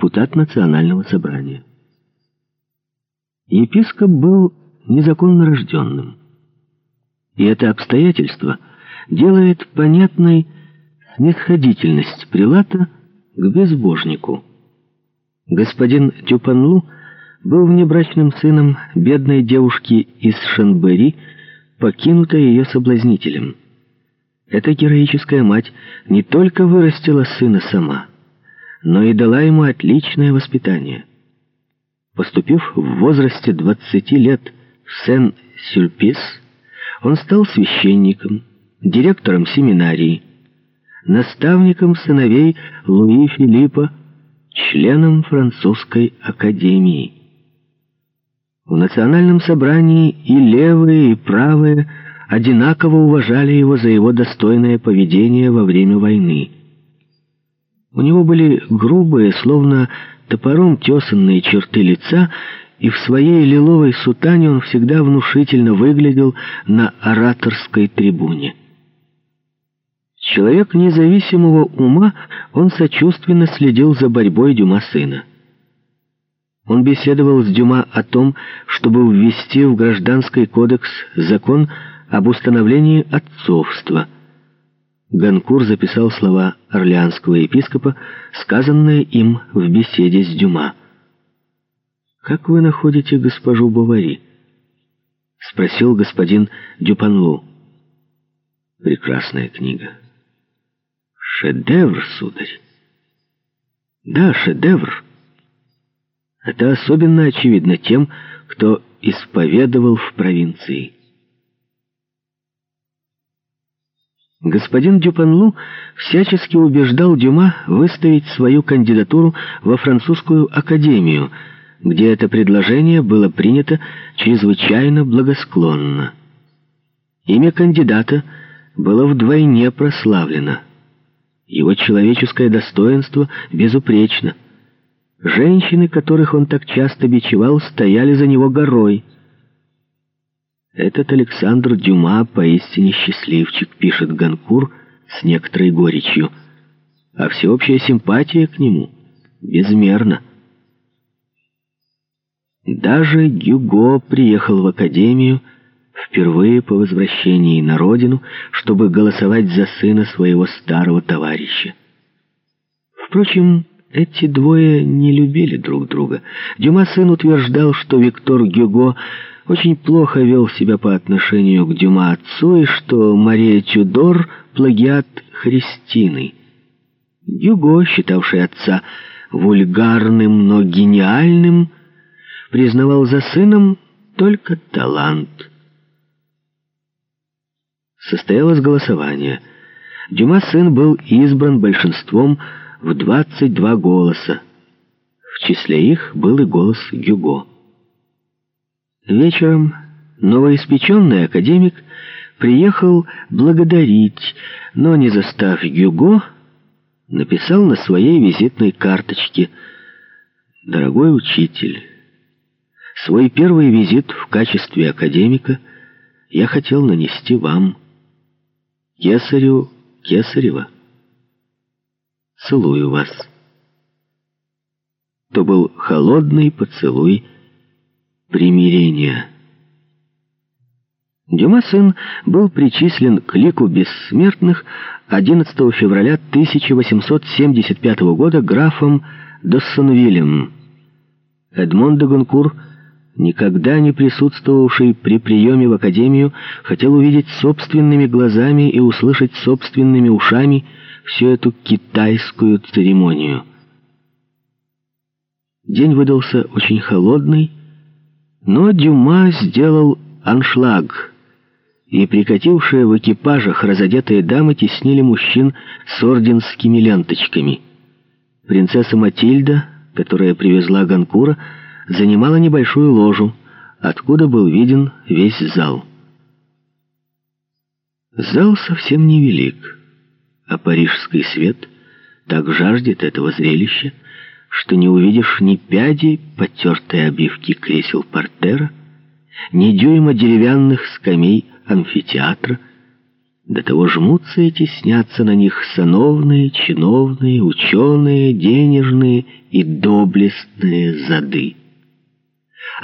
депутат национального собрания. Епископ был незаконно рожденным. И это обстоятельство делает понятной снисходительность прилата к безбожнику. Господин Тюпанлу был внебрачным сыном бедной девушки из Шанбери, покинутой ее соблазнителем. Эта героическая мать не только вырастила сына сама, но и дала ему отличное воспитание. Поступив в возрасте 20 лет в Сен-Сюльпис, он стал священником, директором семинарии, наставником сыновей Луи Филиппа, членом французской академии. В национальном собрании и левые, и правые одинаково уважали его за его достойное поведение во время войны. У него были грубые, словно топором тесанные черты лица, и в своей лиловой сутане он всегда внушительно выглядел на ораторской трибуне. Человек независимого ума, он сочувственно следил за борьбой Дюма сына. Он беседовал с Дюма о том, чтобы ввести в Гражданский кодекс закон об установлении отцовства. Ганкур записал слова орлеанского епископа, сказанные им в беседе с Дюма. «Как вы находите госпожу Бавари?» — спросил господин Дюпанлу. «Прекрасная книга». «Шедевр, сударь». «Да, шедевр». Это особенно очевидно тем, кто исповедовал в провинции. Господин Дюпанлу всячески убеждал Дюма выставить свою кандидатуру во французскую академию, где это предложение было принято чрезвычайно благосклонно. Имя кандидата было вдвойне прославлено. Его человеческое достоинство безупречно. Женщины, которых он так часто бичевал, стояли за него горой — «Этот Александр Дюма поистине счастливчик», — пишет Ганкур с некоторой горечью. «А всеобщая симпатия к нему безмерна». Даже Гюго приехал в академию впервые по возвращении на родину, чтобы голосовать за сына своего старого товарища. Впрочем, эти двое не любили друг друга. Дюма сын утверждал, что Виктор Гюго очень плохо вел себя по отношению к Дюма отцу, и что Мария Тюдор — плагиат Христины. Гюго, считавший отца вульгарным, но гениальным, признавал за сыном только талант. Состоялось голосование. Дюма сын был избран большинством в 22 голоса. В числе их был и голос Гюго. Вечером новоиспеченный академик приехал благодарить, но, не застав Гюго, написал на своей визитной карточке «Дорогой учитель, свой первый визит в качестве академика я хотел нанести вам, Кесарю Кесарева. Целую вас». То был холодный поцелуй примирения. Дюма сын был причислен к лику бессмертных 11 февраля 1875 года графом Доссонвилем. Эдмон де Гонкур, никогда не присутствовавший при приеме в Академию, хотел увидеть собственными глазами и услышать собственными ушами всю эту китайскую церемонию. День выдался очень холодный, но Дюма сделал аншлаг, и прикатившие в экипажах разодетые дамы теснили мужчин с орденскими ленточками. Принцесса Матильда, которая привезла Ганкура, занимала небольшую ложу, откуда был виден весь зал. Зал совсем невелик, а парижский свет так жаждет этого зрелища, что не увидишь ни пяди потертой обивки кресел портера, ни дюйма деревянных скамей амфитеатра, До того жмутся и теснятся на них сановные, чиновные, ученые, денежные и доблестные зады.